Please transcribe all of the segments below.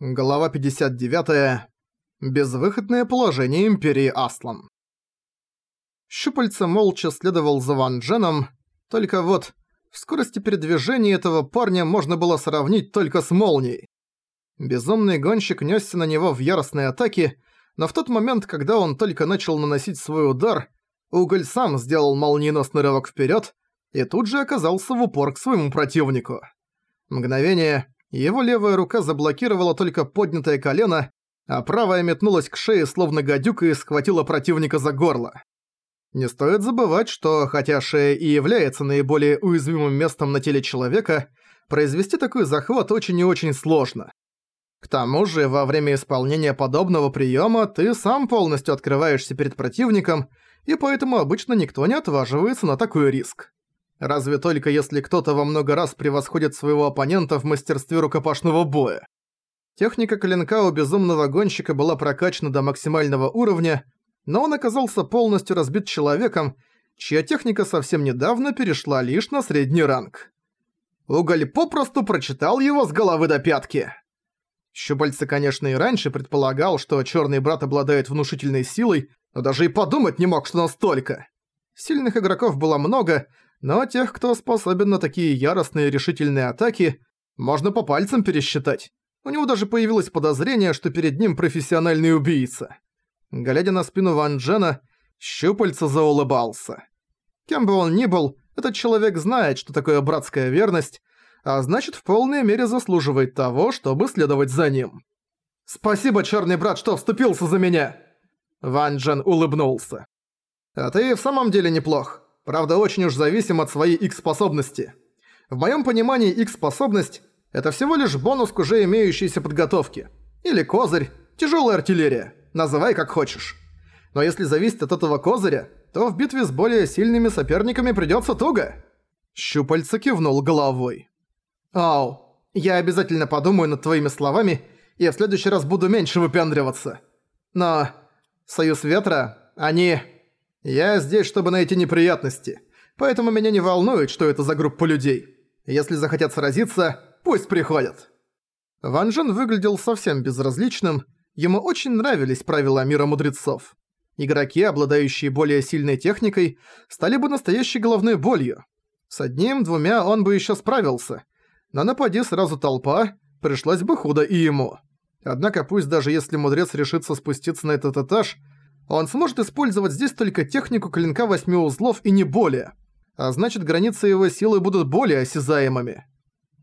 Глава 59. Безвыходное положение Империи Аслан. Щупальца молча следовал за Ван Дженом, только вот в скорости передвижения этого парня можно было сравнить только с молнией. Безумный гонщик нёсся на него в яростной атаке, но в тот момент, когда он только начал наносить свой удар, Уголь сам сделал молниеносный рывок вперед и тут же оказался в упор к своему противнику. Мгновение, его левая рука заблокировала только поднятое колено, а правая метнулась к шее словно гадюка и схватила противника за горло. Не стоит забывать, что хотя шея и является наиболее уязвимым местом на теле человека, произвести такой захват очень и очень сложно. К тому же, во время исполнения подобного приема ты сам полностью открываешься перед противником, и поэтому обычно никто не отваживается на такой риск. Разве только если кто-то во много раз превосходит своего оппонента в мастерстве рукопашного боя. Техника клинка у безумного гонщика была прокачана до максимального уровня, но он оказался полностью разбит человеком, чья техника совсем недавно перешла лишь на средний ранг. Уголь попросту прочитал его с головы до пятки. Щупальце, конечно, и раньше предполагал, что черный брат обладает внушительной силой, но даже и подумать не мог, что настолько. Сильных игроков было много, но тех, кто способен на такие яростные решительные атаки, можно по пальцам пересчитать. У него даже появилось подозрение, что перед ним профессиональный убийца. Глядя на спину Ван Джена, щупальца заулыбался. Кем бы он ни был, этот человек знает, что такое братская верность, а значит в полной мере заслуживает того, чтобы следовать за ним. «Спасибо, черный брат, что вступился за меня!» Ван Джен улыбнулся. «А ты в самом деле неплох. Правда, очень уж зависим от своей X-способности. В моем понимании X-способность – это всего лишь бонус к уже имеющейся подготовке. Или козырь, тяжелая артиллерия, называй как хочешь. Но если зависит от этого козыря, то в битве с более сильными соперниками придется туго. Щупальца кивнул головой. «Ау, я обязательно подумаю над твоими словами и в следующий раз буду меньше выпендриваться. Но Союз Ветра, они...» Я здесь, чтобы найти неприятности, поэтому меня не волнует, что это за группа людей. Если захотят сразиться, пусть приходят». Ван Джен выглядел совсем безразличным, ему очень нравились правила мира мудрецов. Игроки, обладающие более сильной техникой, стали бы настоящей головной болью. С одним-двумя он бы еще справился, но напади сразу толпа, пришлось бы худо и ему. Однако пусть даже если мудрец решится спуститься на этот этаж, он сможет использовать здесь только технику клинка восьми узлов и не более. А значит, границы его силы будут более осязаемыми.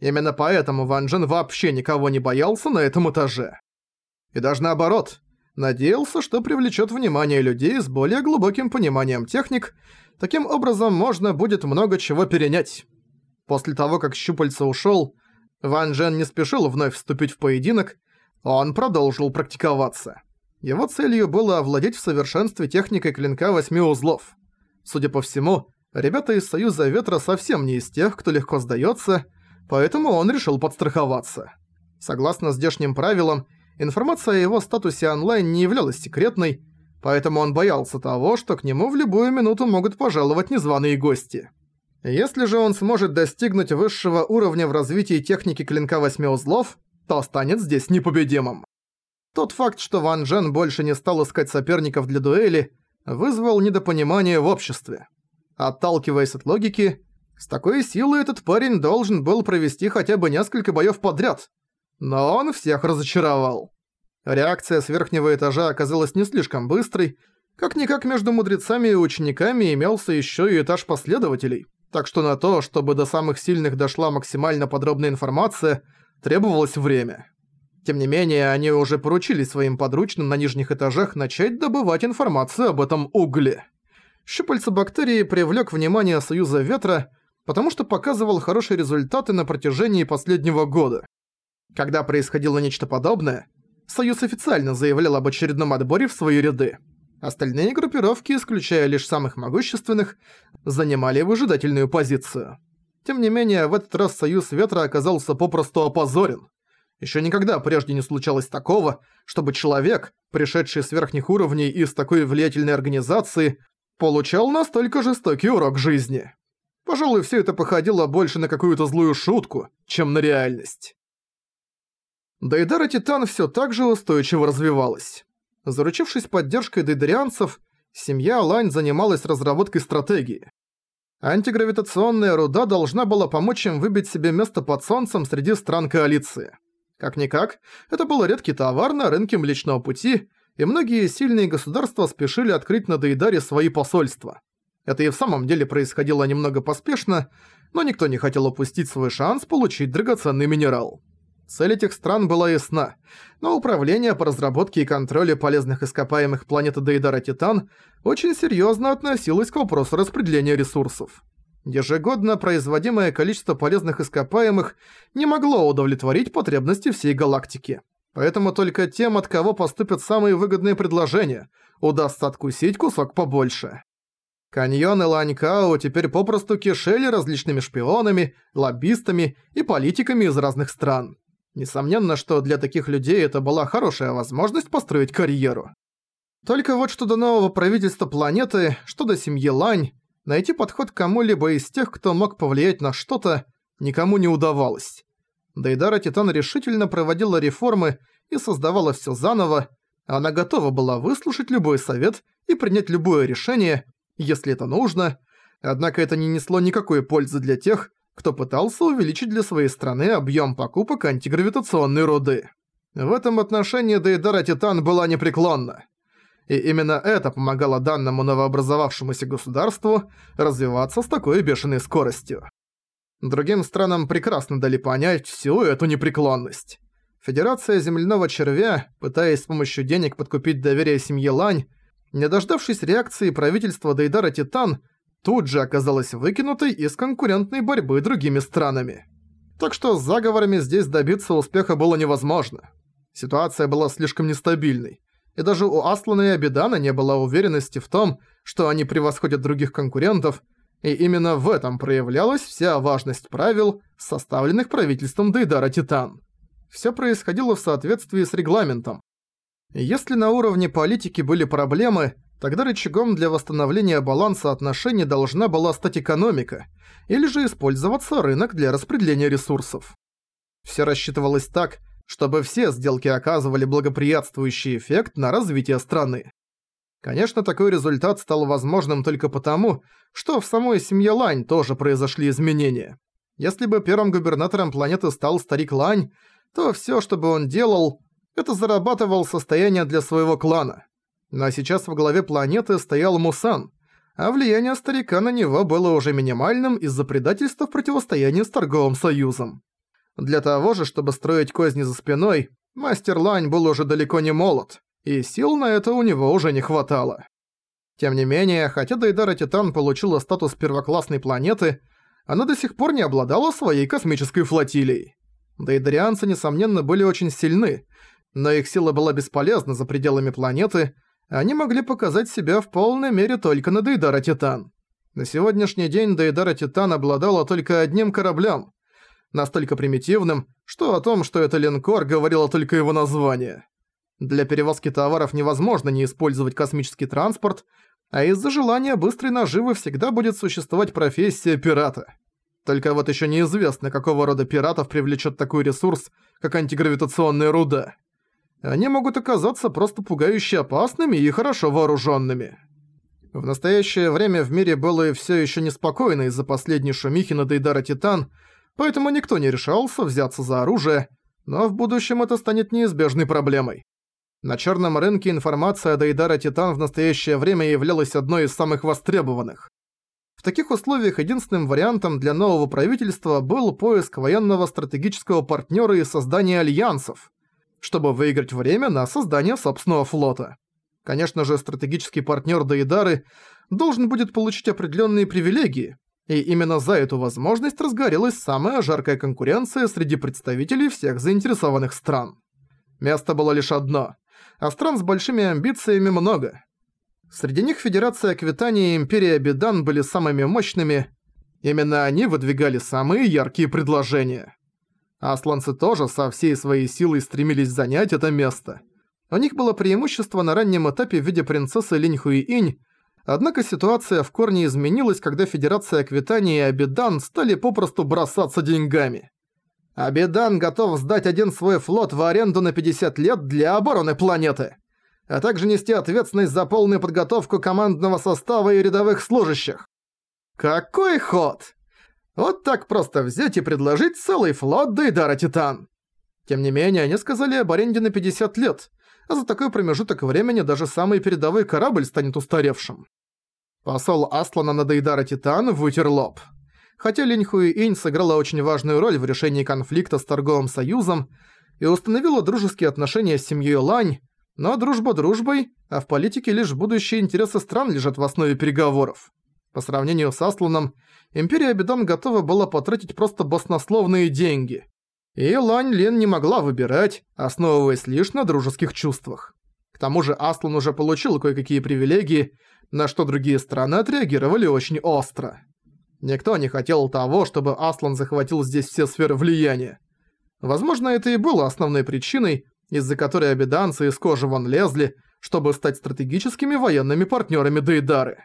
Именно поэтому Ван Джен вообще никого не боялся на этом этаже. И даже наоборот, надеялся, что привлечет внимание людей с более глубоким пониманием техник, таким образом можно будет много чего перенять. После того, как щупальца ушел, Ван Джен не спешил вновь вступить в поединок, он продолжил практиковаться. Его целью было овладеть в совершенстве техникой клинка восьми узлов. Судя по всему, ребята из Союза Ветра совсем не из тех, кто легко сдается, поэтому он решил подстраховаться. Согласно здешним правилам, информация о его статусе онлайн не являлась секретной, поэтому он боялся того, что к нему в любую минуту могут пожаловать незваные гости. Если же он сможет достигнуть высшего уровня в развитии техники клинка восьми узлов, то станет здесь непобедимым. Тот факт, что Ван Джен больше не стал искать соперников для дуэли, вызвал недопонимание в обществе. Отталкиваясь от логики, с такой силой этот парень должен был провести хотя бы несколько боёв подряд. Но он всех разочаровал. Реакция с верхнего этажа оказалась не слишком быстрой, как-никак между мудрецами и учениками имелся ещё и этаж последователей, так что на то, чтобы до самых сильных дошла максимально подробная информация, требовалось время. Тем не менее, они уже поручили своим подручным на нижних этажах начать добывать информацию об этом угле. Щупальца бактерии привлек внимание Союза Ветра, потому что показывал хорошие результаты на протяжении последнего года. Когда происходило нечто подобное, Союз официально заявлял об очередном отборе в свои ряды. Остальные группировки, исключая лишь самых могущественных, занимали выжидательную позицию. Тем не менее, в этот раз Союз Ветра оказался попросту опозорен. Еще никогда прежде не случалось такого, чтобы человек, пришедший с верхних уровней из такой влиятельной организации, получал настолько жестокий урок жизни. Пожалуй, все это походило больше на какую-то злую шутку, чем на реальность. Дейдара Титан все так же устойчиво развивалась. Заручившись поддержкой дейдарианцев, семья Лань занималась разработкой стратегии. Антигравитационная руда должна была помочь им выбить себе место под солнцем среди стран коалиции. Как-никак, это был редкий товар на рынке Млечного Пути, и многие сильные государства спешили открыть на Дейдаре свои посольства. Это и в самом деле происходило немного поспешно, но никто не хотел упустить свой шанс получить драгоценный минерал. Цель этих стран была ясна, но Управление по разработке и контролю полезных ископаемых планеты Дейдара Титан очень серьезно относилось к вопросу распределения ресурсов. Ежегодно производимое количество полезных ископаемых не могло удовлетворить потребности всей галактики. Поэтому только тем, от кого поступят самые выгодные предложения, удастся откусить кусок побольше. Каньоны Ланькао теперь попросту кишели различными шпионами, лоббистами и политиками из разных стран. Несомненно, что для таких людей это была хорошая возможность построить карьеру. Только вот что до нового правительства планеты, что до семьи Лань, найти подход к кому-либо из тех, кто мог повлиять на что-то, никому не удавалось. Дейдара Титан решительно проводила реформы и создавала все заново, она готова была выслушать любой совет и принять любое решение, если это нужно, однако это не несло никакой пользы для тех, кто пытался увеличить для своей страны объем покупок антигравитационной руды. В этом отношении Дейдара Титан была непреклонна. И именно это помогало данному новообразовавшемуся государству развиваться с такой бешеной скоростью. Другим странам прекрасно дали понять всю эту непреклонность. Федерация Земляного Червя, пытаясь с помощью денег подкупить доверие семьи Лань, не дождавшись реакции правительства Дейдара Титан, тут же оказалась выкинутой из конкурентной борьбы другими странами. Так что с заговорами здесь добиться успеха было невозможно. Ситуация была слишком нестабильной, и даже у Аслана и Абидана не было уверенности в том, что они превосходят других конкурентов, и именно в этом проявлялась вся важность правил, составленных правительством Дейдара Титан. Всё происходило в соответствии с регламентом. Если на уровне политики были проблемы, Тогда рычагом для восстановления баланса отношений должна была стать экономика, или же использоваться рынок для распределения ресурсов. Все рассчитывалось так, чтобы все сделки оказывали благоприятствующий эффект на развитие страны. Конечно, такой результат стал возможным только потому, что в самой семье Лань тоже произошли изменения. Если бы первым губернатором планеты стал старик Лань, то всё, что бы он делал, это зарабатывал состояние для своего клана. Но сейчас в главе планеты стоял Мусан, а влияние старика на него было уже минимальным из-за предательства в противостоянии с торговым союзом. Для того же, чтобы строить козни за спиной, мастер Лань был уже далеко не молод, и сил на это у него уже не хватало. Тем не менее, хотя Дейдара Титан получила статус первоклассной планеты, она до сих пор не обладала своей космической флотилией. Дейдарианцы, несомненно, были очень сильны, но их сила была бесполезна за пределами планеты, они могли показать себя в полной мере только на Дейдара Титан. На сегодняшний день Дейдара Титан обладала только одним кораблем, настолько примитивным, что о том, что это линкор, говорило только его название. Для перевозки товаров невозможно не использовать космический транспорт, а из-за желания быстрой наживы всегда будет существовать профессия пирата. Только вот еще неизвестно, какого рода пиратов привлечет такой ресурс, как антигравитационная руда они могут оказаться просто пугающе опасными и хорошо вооруженными. В настоящее время в мире было и все еще неспокойно из-за последней шумихи на Дейдара Титан, поэтому никто не решался взяться за оружие, но в будущем это станет неизбежной проблемой. На черном рынке информация о Дейдара Титан в настоящее время являлась одной из самых востребованных. В таких условиях единственным вариантом для нового правительства был поиск военного стратегического партнера и создание альянсов чтобы выиграть время на создание собственного флота. Конечно же, стратегический партнер Даидары должен будет получить определенные привилегии, и именно за эту возможность разгорелась самая жаркая конкуренция среди представителей всех заинтересованных стран. Место было лишь одно, а стран с большими амбициями много. Среди них Федерация Аквитания и Империя Бедан были самыми мощными, именно они выдвигали самые яркие предложения. Асланцы тоже со всей своей силой стремились занять это место. У них было преимущество на раннем этапе в виде принцессы Линь Хуи-Инь, однако ситуация в корне изменилась, когда Федерация Аквитании и Абидан стали попросту бросаться деньгами. Абидан готов сдать один свой флот в аренду на 50 лет для обороны планеты, а также нести ответственность за полную подготовку командного состава и рядовых служащих. Какой ход! Вот так просто взять и предложить целый флот Дейдара Титан. Тем не менее, они сказали об аренде на 50 лет, а за такой промежуток времени даже самый передовой корабль станет устаревшим. Посол Аслана на Дейдара Титан вытер лоб. Хотя Линь Инь сыграла очень важную роль в решении конфликта с торговым союзом и установила дружеские отношения с семьей Лань, но дружба дружбой, а в политике лишь будущие интересы стран лежат в основе переговоров. По сравнению с Асланом, Империя Абидан готова была потратить просто баснословные деньги. И Лань Лин не могла выбирать, основываясь лишь на дружеских чувствах. К тому же Аслан уже получил кое-какие привилегии, на что другие страны отреагировали очень остро. Никто не хотел того, чтобы Аслан захватил здесь все сферы влияния. Возможно, это и было основной причиной, из-за которой обиданцы из кожи вон лезли, чтобы стать стратегическими военными партнерами Дейдары.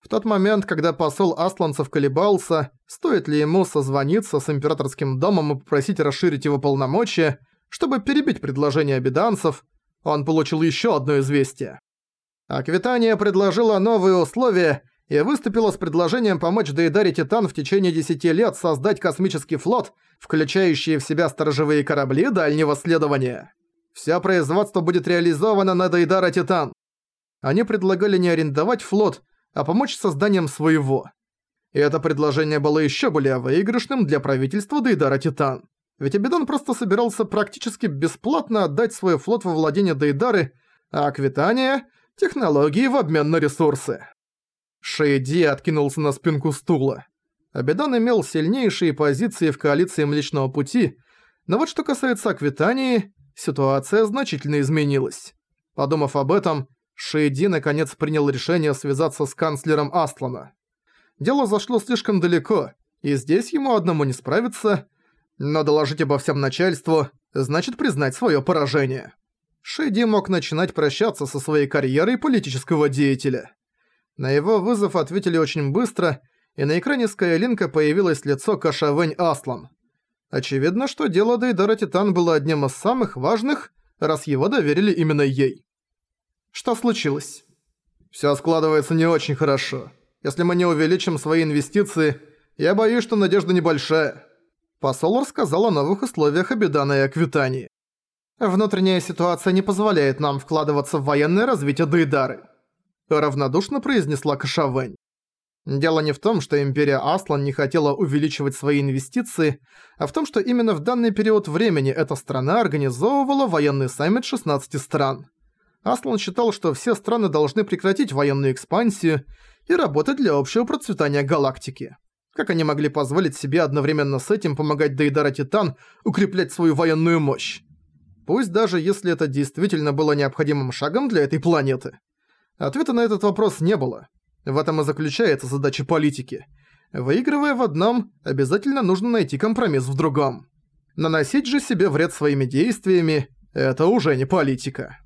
В тот момент, когда посол Асланцев колебался, стоит ли ему созвониться с императорским домом и попросить расширить его полномочия, чтобы перебить предложение обиданцев, он получил еще одно известие. Аквитания предложила новые условия и выступила с предложением помочь Дейдаре Титан в течение 10 лет создать космический флот, включающий в себя сторожевые корабли дальнего следования. Всё производство будет реализовано на Дейдара Титан. Они предлагали не арендовать флот, а помочь созданием своего. И это предложение было ещё более выигрышным для правительства Дейдара Титан. Ведь Абидон просто собирался практически бесплатно отдать свой флот во владение Дейдары, а Аквитания – технологии в обмен на ресурсы. Шейди откинулся на спинку стула. Абидан имел сильнейшие позиции в коалиции Млечного Пути, но вот что касается Аквитании, ситуация значительно изменилась. Подумав об этом, Шейди наконец принял решение связаться с канцлером Астлана. Дело зашло слишком далеко, и здесь ему одному не справиться, но доложить обо всем начальству значит признать свое поражение. Шейди мог начинать прощаться со своей карьерой политического деятеля. На его вызов ответили очень быстро, и на экране Скайлинка появилось лицо Кашавэнь Аслан. Очевидно, что дело Дейдара Титан было одним из самых важных, раз его доверили именно ей. Что случилось? Всё складывается не очень хорошо. Если мы не увеличим свои инвестиции, я боюсь, что надежда небольшая. Посол рассказал о новых условиях и Аквитании. Внутренняя ситуация не позволяет нам вкладываться в военное развитие Дейдары равнодушно произнесла Кашавэнь. Дело не в том, что Империя Аслан не хотела увеличивать свои инвестиции, а в том, что именно в данный период времени эта страна организовывала военный саммит 16 стран. Аслан считал, что все страны должны прекратить военную экспансию и работать для общего процветания галактики. Как они могли позволить себе одновременно с этим помогать Дейдара Титан укреплять свою военную мощь? Пусть даже если это действительно было необходимым шагом для этой планеты. Ответа на этот вопрос не было. В этом и заключается задача политики. Выигрывая в одном, обязательно нужно найти компромисс в другом. Наносить же себе вред своими действиями – это уже не политика.